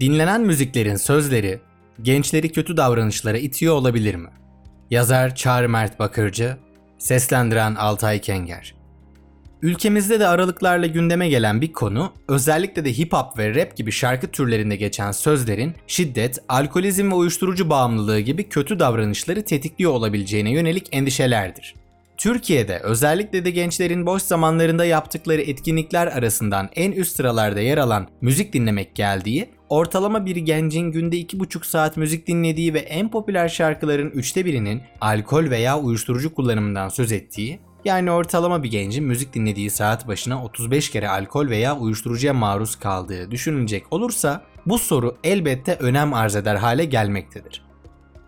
Dinlenen müziklerin sözleri gençleri kötü davranışlara itiyor olabilir mi? Yazar Çağrı Mert Bakırcı, seslendiren Altay Kenger. Ülkemizde de aralıklarla gündeme gelen bir konu, özellikle de hip hop ve rap gibi şarkı türlerinde geçen sözlerin şiddet, alkolizm ve uyuşturucu bağımlılığı gibi kötü davranışları tetikliyor olabileceğine yönelik endişelerdir. Türkiye'de özellikle de gençlerin boş zamanlarında yaptıkları etkinlikler arasından en üst sıralarda yer alan müzik dinlemek geldiği, ortalama bir gencin günde 2,5 saat müzik dinlediği ve en popüler şarkıların üçte birinin alkol veya uyuşturucu kullanımından söz ettiği, yani ortalama bir gencin müzik dinlediği saat başına 35 kere alkol veya uyuşturucuya maruz kaldığı düşünülecek olursa bu soru elbette önem arz eder hale gelmektedir.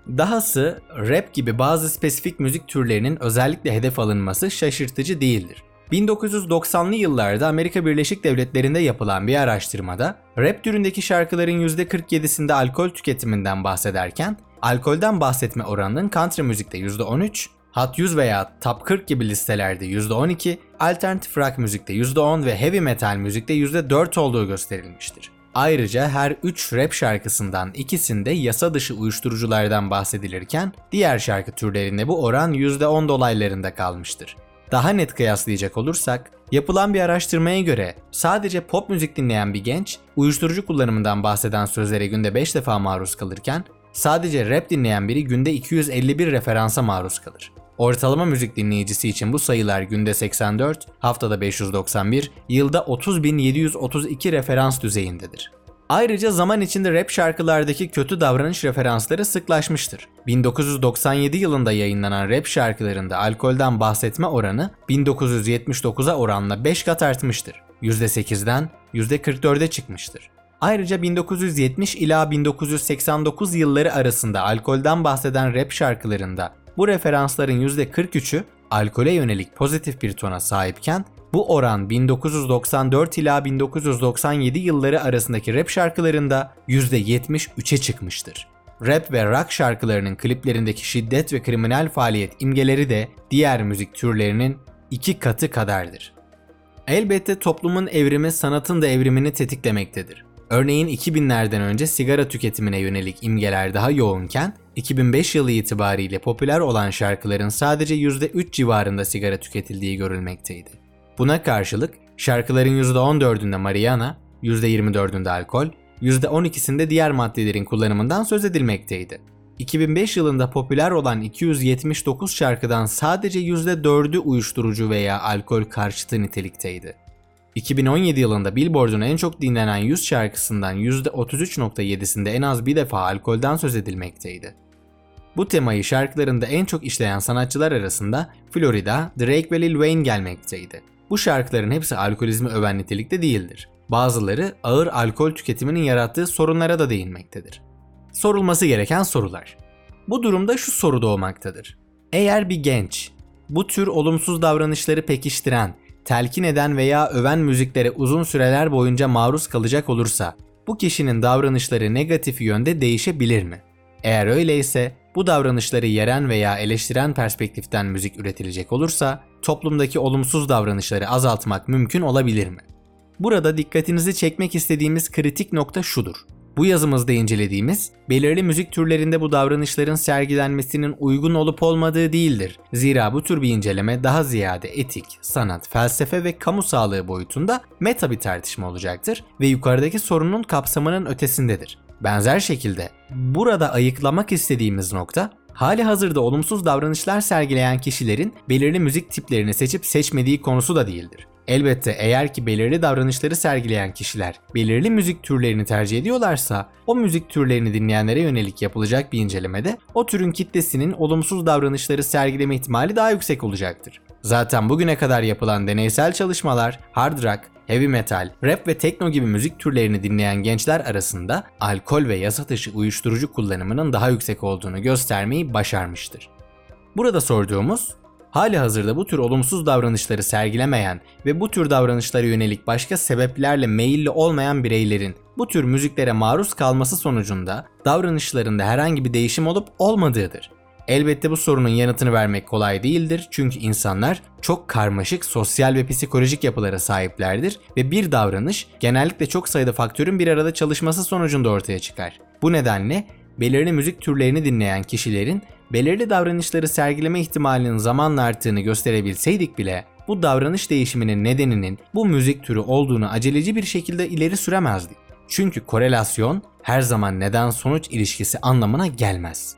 Dahası rap gibi bazı spesifik müzik türlerinin özellikle hedef alınması şaşırtıcı değildir. 1990'lı yıllarda Amerika Birleşik Devletleri'nde yapılan bir araştırmada rap türündeki şarkıların %47'sinde alkol tüketiminden bahsederken alkolden bahsetme oranının country müzikte %13, Hot 100 veya Top 40 gibi listelerde %12, alternatif rock müzikte %10 ve heavy metal müzikte %4 olduğu gösterilmiştir. Ayrıca her 3 rap şarkısından ikisinde yasa dışı uyuşturuculardan bahsedilirken diğer şarkı türlerinde bu oran %10 dolaylarında kalmıştır. Daha net kıyaslayacak olursak, yapılan bir araştırmaya göre sadece pop müzik dinleyen bir genç, uyuşturucu kullanımından bahseden sözlere günde 5 defa maruz kalırken, sadece rap dinleyen biri günde 251 referansa maruz kalır. Ortalama müzik dinleyicisi için bu sayılar günde 84, haftada 591, yılda 30.732 referans düzeyindedir. Ayrıca zaman içinde rap şarkılardaki kötü davranış referansları sıklaşmıştır. 1997 yılında yayınlanan rap şarkılarında alkolden bahsetme oranı 1979'a oranla 5 kat artmıştır. %8'den %44'e çıkmıştır. Ayrıca 1970 ila 1989 yılları arasında alkolden bahseden rap şarkılarında bu referansların %43'ü alkole yönelik pozitif bir tona sahipken bu oran 1994 ila 1997 yılları arasındaki rap şarkılarında %73'e çıkmıştır. Rap ve rock şarkılarının kliplerindeki şiddet ve kriminal faaliyet imgeleri de diğer müzik türlerinin iki katı kadardır. Elbette toplumun evrimi sanatın da evrimini tetiklemektedir. Örneğin 2000'lerden önce sigara tüketimine yönelik imgeler daha yoğunken 2005 yılı itibariyle popüler olan şarkıların sadece %3 civarında sigara tüketildiği görülmekteydi. Buna karşılık şarkıların %14'ünde marihuana, %24'ünde alkol, %12'sinde diğer maddelerin kullanımından söz edilmekteydi. 2005 yılında popüler olan 279 şarkıdan sadece %4'ü uyuşturucu veya alkol karşıtı nitelikteydi. 2017 yılında Billboard'un en çok dinlenen 100 şarkısından %33.7'sinde en az bir defa alkolden söz edilmekteydi. Bu temayı şarkılarında en çok işleyen sanatçılar arasında Florida, Drake ve Lil Wayne gelmekteydi. Bu şarkıların hepsi alkolizmi öven nitelikte değildir. Bazıları ağır alkol tüketiminin yarattığı sorunlara da değinmektedir. Sorulması gereken sorular. Bu durumda şu soru doğmaktadır. Eğer bir genç bu tür olumsuz davranışları pekiştiren, telkin eden veya öven müziklere uzun süreler boyunca maruz kalacak olursa bu kişinin davranışları negatif yönde değişebilir mi? Eğer öyleyse bu davranışları yeren veya eleştiren perspektiften müzik üretilecek olursa toplumdaki olumsuz davranışları azaltmak mümkün olabilir mi? Burada dikkatinizi çekmek istediğimiz kritik nokta şudur. Bu yazımızda incelediğimiz, belirli müzik türlerinde bu davranışların sergilenmesinin uygun olup olmadığı değildir. Zira bu tür bir inceleme daha ziyade etik, sanat, felsefe ve kamu sağlığı boyutunda meta bir tartışma olacaktır ve yukarıdaki sorunun kapsamının ötesindedir. Benzer şekilde burada ayıklamak istediğimiz nokta hali hazırda olumsuz davranışlar sergileyen kişilerin belirli müzik tiplerini seçip seçmediği konusu da değildir. Elbette eğer ki belirli davranışları sergileyen kişiler belirli müzik türlerini tercih ediyorlarsa o müzik türlerini dinleyenlere yönelik yapılacak bir incelemede o türün kitlesinin olumsuz davranışları sergileme ihtimali daha yüksek olacaktır. Zaten bugüne kadar yapılan deneysel çalışmalar hard rock, heavy metal, rap ve tekno gibi müzik türlerini dinleyen gençler arasında alkol ve yasa dışı uyuşturucu kullanımının daha yüksek olduğunu göstermeyi başarmıştır. Burada sorduğumuz hali hazırda bu tür olumsuz davranışları sergilemeyen ve bu tür davranışlara yönelik başka sebeplerle meyilli olmayan bireylerin bu tür müziklere maruz kalması sonucunda davranışlarında herhangi bir değişim olup olmadığıdır. Elbette bu sorunun yanıtını vermek kolay değildir çünkü insanlar çok karmaşık sosyal ve psikolojik yapılara sahiplerdir ve bir davranış genellikle çok sayıda faktörün bir arada çalışması sonucunda ortaya çıkar. Bu nedenle belirli müzik türlerini dinleyen kişilerin belirli davranışları sergileme ihtimalinin zamanla arttığını gösterebilseydik bile bu davranış değişiminin nedeninin bu müzik türü olduğunu aceleci bir şekilde ileri süremezdik. Çünkü korelasyon her zaman neden sonuç ilişkisi anlamına gelmez.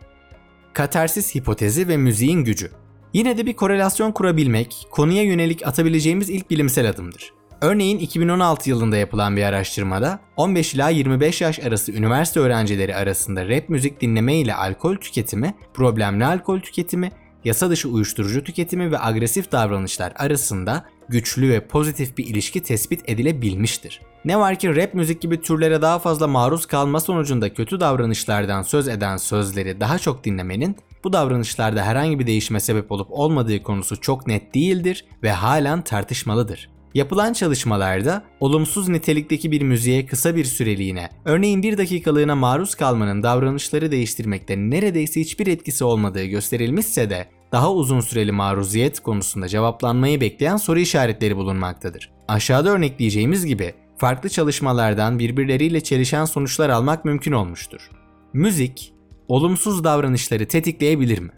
Katarsis hipotezi ve müziğin gücü. Yine de bir korelasyon kurabilmek, konuya yönelik atabileceğimiz ilk bilimsel adımdır. Örneğin 2016 yılında yapılan bir araştırmada 15 ila 25 yaş arası üniversite öğrencileri arasında rap müzik dinleme ile alkol tüketimi, problemli alkol tüketimi, yasa dışı uyuşturucu tüketimi ve agresif davranışlar arasında güçlü ve pozitif bir ilişki tespit edilebilmiştir. Ne var ki rap müzik gibi türlere daha fazla maruz kalma sonucunda kötü davranışlardan söz eden sözleri daha çok dinlemenin bu davranışlarda herhangi bir değişime sebep olup olmadığı konusu çok net değildir ve halen tartışmalıdır. Yapılan çalışmalarda olumsuz nitelikteki bir müziğe kısa bir süreliğine, örneğin bir dakikalığına maruz kalmanın davranışları değiştirmekte neredeyse hiçbir etkisi olmadığı gösterilmişse de daha uzun süreli maruziyet konusunda cevaplanmayı bekleyen soru işaretleri bulunmaktadır. Aşağıda örnekleyeceğimiz gibi farklı çalışmalardan birbirleriyle çelişen sonuçlar almak mümkün olmuştur. Müzik, olumsuz davranışları tetikleyebilir mi?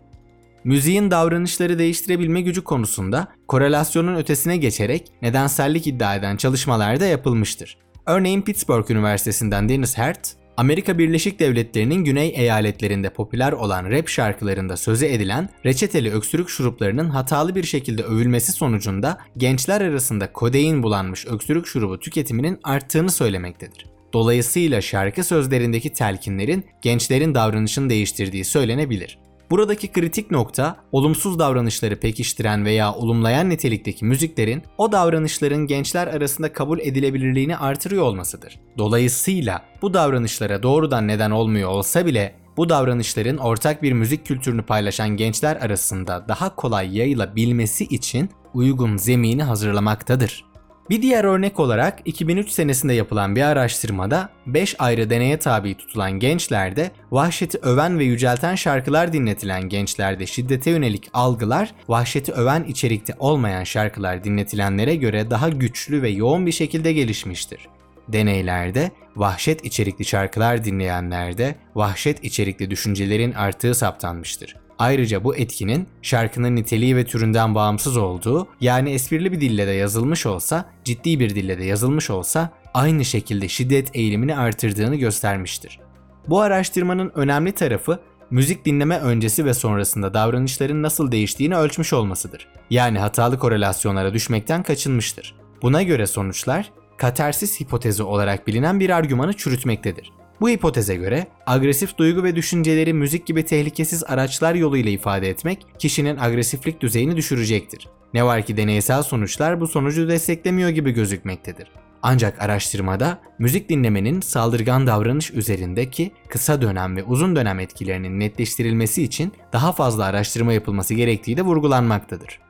Müziğin davranışları değiştirebilme gücü konusunda korelasyonun ötesine geçerek nedensellik iddia eden çalışmalar da yapılmıştır. Örneğin Pittsburgh Üniversitesi'nden Dennis Hart, Amerika Birleşik Devletleri'nin güney eyaletlerinde popüler olan rap şarkılarında sözü edilen reçeteli öksürük şuruplarının hatalı bir şekilde övülmesi sonucunda gençler arasında kodein bulanmış öksürük şurubu tüketiminin arttığını söylemektedir. Dolayısıyla şarkı sözlerindeki telkinlerin gençlerin davranışını değiştirdiği söylenebilir. Buradaki kritik nokta olumsuz davranışları pekiştiren veya olumlayan nitelikteki müziklerin o davranışların gençler arasında kabul edilebilirliğini artırıyor olmasıdır. Dolayısıyla bu davranışlara doğrudan neden olmuyor olsa bile bu davranışların ortak bir müzik kültürünü paylaşan gençler arasında daha kolay yayılabilmesi için uygun zemini hazırlamaktadır. Bir diğer örnek olarak 2003 senesinde yapılan bir araştırmada 5 ayrı deneye tabi tutulan gençlerde vahşeti öven ve yücelten şarkılar dinletilen gençlerde şiddete yönelik algılar vahşeti öven içerikte olmayan şarkılar dinletilenlere göre daha güçlü ve yoğun bir şekilde gelişmiştir. Deneylerde vahşet içerikli şarkılar dinleyenlerde vahşet içerikli düşüncelerin arttığı saptanmıştır. Ayrıca bu etkinin şarkının niteliği ve türünden bağımsız olduğu, yani esprili bir dille de yazılmış olsa, ciddi bir dille de yazılmış olsa aynı şekilde şiddet eğilimini artırdığını göstermiştir. Bu araştırmanın önemli tarafı müzik dinleme öncesi ve sonrasında davranışların nasıl değiştiğini ölçmüş olmasıdır. Yani hatalı korelasyonlara düşmekten kaçınmıştır. Buna göre sonuçlar katarsis hipotezi olarak bilinen bir argümanı çürütmektedir. Bu hipoteze göre agresif duygu ve düşünceleri müzik gibi tehlikesiz araçlar yoluyla ifade etmek kişinin agresiflik düzeyini düşürecektir. Ne var ki deneysel sonuçlar bu sonucu desteklemiyor gibi gözükmektedir. Ancak araştırmada müzik dinlemenin saldırgan davranış üzerindeki kısa dönem ve uzun dönem etkilerinin netleştirilmesi için daha fazla araştırma yapılması gerektiği de vurgulanmaktadır.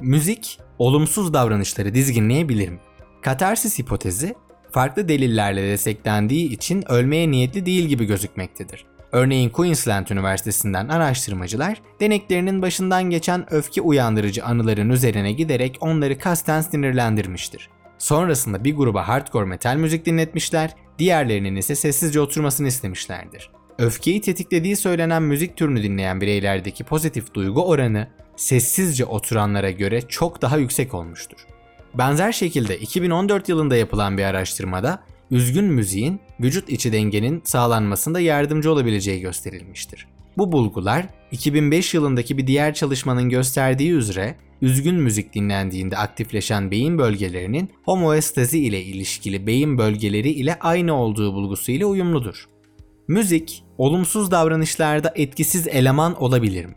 Müzik olumsuz davranışları dizginleyebilir mi? Katarsis hipotezi farklı delillerle desteklendiği için ölmeye niyetli değil gibi gözükmektedir. Örneğin Queensland Üniversitesi'nden araştırmacılar deneklerinin başından geçen öfke uyandırıcı anıların üzerine giderek onları kasten sinirlendirmiştir. Sonrasında bir gruba hardcore metal müzik dinletmişler, diğerlerinin ise sessizce oturmasını istemişlerdir. Öfkeyi tetiklediği söylenen müzik türünü dinleyen bireylerdeki pozitif duygu oranı sessizce oturanlara göre çok daha yüksek olmuştur. Benzer şekilde 2014 yılında yapılan bir araştırmada üzgün müziğin vücut içi dengenin sağlanmasında yardımcı olabileceği gösterilmiştir. Bu bulgular 2005 yılındaki bir diğer çalışmanın gösterdiği üzere üzgün müzik dinlendiğinde aktifleşen beyin bölgelerinin homoestazi ile ilişkili beyin bölgeleri ile aynı olduğu bulgusu ile uyumludur. Müzik, olumsuz davranışlarda etkisiz eleman olabilir mi?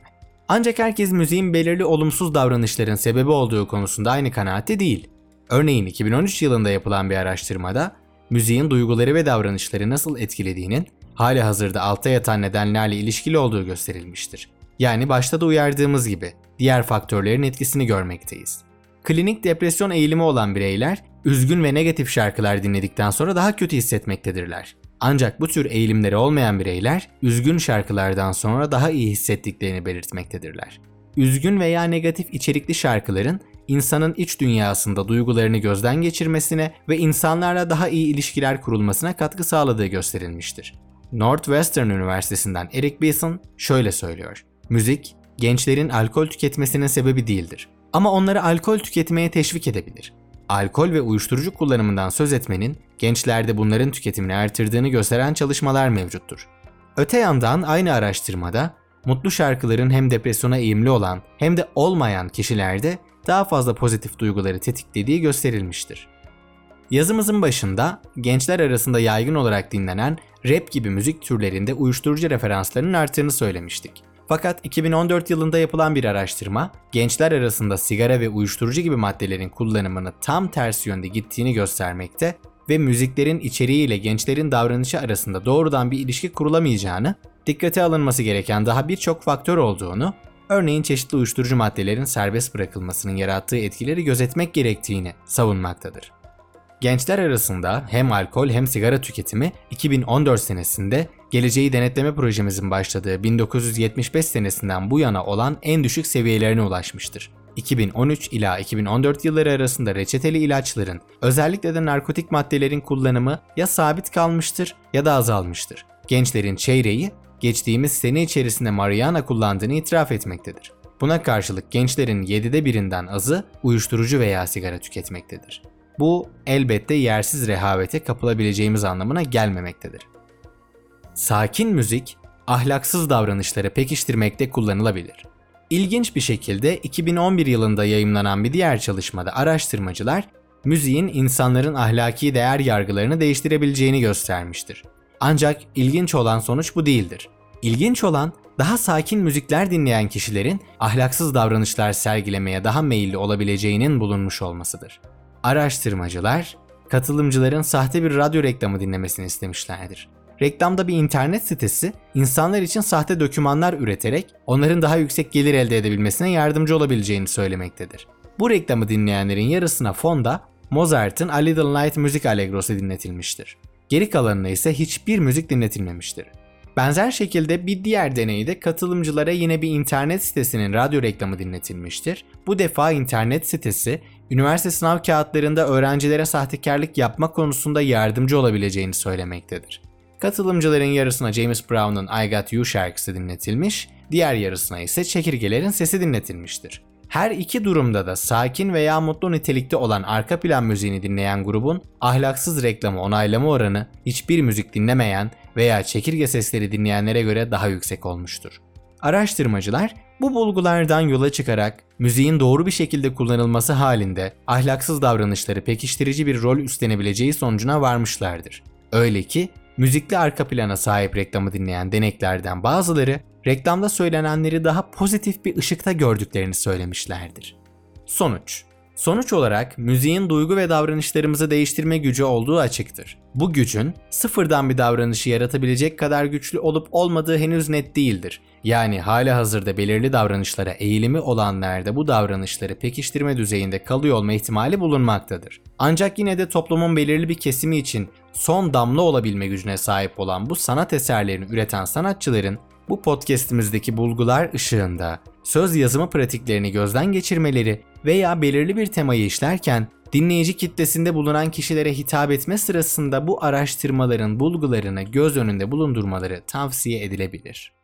Ancak herkes müziğin belirli olumsuz davranışların sebebi olduğu konusunda aynı kanaatte değil. Örneğin 2013 yılında yapılan bir araştırmada müziğin duyguları ve davranışları nasıl etkilediğinin hali hazırda altta yatan nedenlerle ilişkili olduğu gösterilmiştir. Yani başta da uyardığımız gibi diğer faktörlerin etkisini görmekteyiz. Klinik depresyon eğilimi olan bireyler üzgün ve negatif şarkılar dinledikten sonra daha kötü hissetmektedirler. Ancak bu tür eğilimleri olmayan bireyler üzgün şarkılardan sonra daha iyi hissettiklerini belirtmektedirler. Üzgün veya negatif içerikli şarkıların insanın iç dünyasında duygularını gözden geçirmesine ve insanlarla daha iyi ilişkiler kurulmasına katkı sağladığı gösterilmiştir. Northwestern Üniversitesi'nden Eric Beeson şöyle söylüyor. Müzik, gençlerin alkol tüketmesinin sebebi değildir. Ama onları alkol tüketmeye teşvik edebilir. Alkol ve uyuşturucu kullanımından söz etmenin gençlerde bunların tüketimini artırdığını gösteren çalışmalar mevcuttur. Öte yandan aynı araştırmada mutlu şarkıların hem depresyona eğimli olan hem de olmayan kişilerde daha fazla pozitif duyguları tetiklediği gösterilmiştir. Yazımızın başında gençler arasında yaygın olarak dinlenen rap gibi müzik türlerinde uyuşturucu referanslarının arttığını söylemiştik. Fakat 2014 yılında yapılan bir araştırma, gençler arasında sigara ve uyuşturucu gibi maddelerin kullanımını tam tersi yönde gittiğini göstermekte ve müziklerin içeriğiyle gençlerin davranışı arasında doğrudan bir ilişki kurulamayacağını, dikkate alınması gereken daha birçok faktör olduğunu, örneğin çeşitli uyuşturucu maddelerin serbest bırakılmasının yarattığı etkileri gözetmek gerektiğini savunmaktadır. Gençler arasında hem alkol hem sigara tüketimi 2014 senesinde geleceği denetleme projemizin başladığı 1975 senesinden bu yana olan en düşük seviyelerine ulaşmıştır. 2013 ila 2014 yılları arasında reçeteli ilaçların, özellikle de narkotik maddelerin kullanımı ya sabit kalmıştır ya da azalmıştır. Gençlerin çeyreği geçtiğimiz sene içerisinde marihuana kullandığını itiraf etmektedir. Buna karşılık gençlerin 7'de birinden azı uyuşturucu veya sigara tüketmektedir. Bu elbette yersiz rehavete kapılabileceğimiz anlamına gelmemektedir. Sakin müzik, ahlaksız davranışları pekiştirmekte kullanılabilir. İlginç bir şekilde 2011 yılında yayımlanan bir diğer çalışmada araştırmacılar müziğin insanların ahlaki değer yargılarını değiştirebileceğini göstermiştir. Ancak ilginç olan sonuç bu değildir. İlginç olan daha sakin müzikler dinleyen kişilerin ahlaksız davranışlar sergilemeye daha meyilli olabileceğinin bulunmuş olmasıdır. Araştırmacılar, katılımcıların sahte bir radyo reklamı dinlemesini istemişlerdir. Reklamda bir internet sitesi insanlar için sahte dokümanlar üreterek onların daha yüksek gelir elde edebilmesine yardımcı olabileceğini söylemektedir. Bu reklamı dinleyenlerin yarısına fonda Mozart'ın A Little Night müzik allegrosu dinletilmiştir. Geri kalanına ise hiçbir müzik dinletilmemiştir. Benzer şekilde bir diğer deneyde katılımcılara yine bir internet sitesinin radyo reklamı dinletilmiştir. Bu defa internet sitesi üniversite sınav kağıtlarında öğrencilere sahtekarlık yapma konusunda yardımcı olabileceğini söylemektedir. Katılımcıların yarısına James Brown'un I Got You şarkısı dinletilmiş, diğer yarısına ise çekirgelerin sesi dinletilmiştir. Her iki durumda da sakin veya mutlu nitelikte olan arka plan müziğini dinleyen grubun ahlaksız reklamı onaylama oranı hiçbir müzik dinlemeyen veya çekirge sesleri dinleyenlere göre daha yüksek olmuştur. Araştırmacılar bu bulgulardan yola çıkarak müziğin doğru bir şekilde kullanılması halinde ahlaksız davranışları pekiştirici bir rol üstlenebileceği sonucuna varmışlardır. Öyle ki müzikli arka plana sahip reklamı dinleyen deneklerden bazıları reklamda söylenenleri daha pozitif bir ışıkta gördüklerini söylemişlerdir. Sonuç Sonuç olarak müziğin duygu ve davranışlarımızı değiştirme gücü olduğu açıktır. Bu gücün sıfırdan bir davranışı yaratabilecek kadar güçlü olup olmadığı henüz net değildir. Yani hala hazırda belirli davranışlara eğilimi olanlarda bu davranışları pekiştirme düzeyinde kalıyor olma ihtimali bulunmaktadır. Ancak yine de toplumun belirli bir kesimi için son damla olabilme gücüne sahip olan bu sanat eserlerini üreten sanatçıların bu podcast'imizdeki bulgular ışığında söz yazımı pratiklerini gözden geçirmeleri veya belirli bir temayı işlerken dinleyici kitlesinde bulunan kişilere hitap etme sırasında bu araştırmaların bulgularını göz önünde bulundurmaları tavsiye edilebilir.